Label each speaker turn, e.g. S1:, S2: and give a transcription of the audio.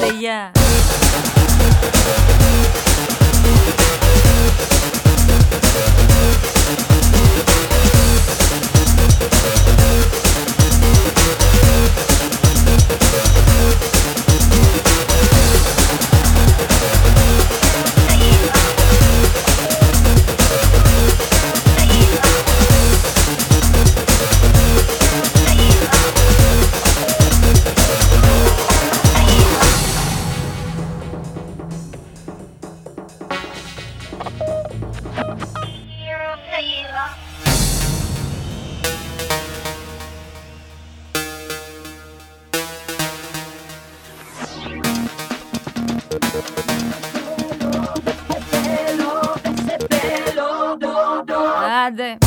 S1: yeah. Άντε.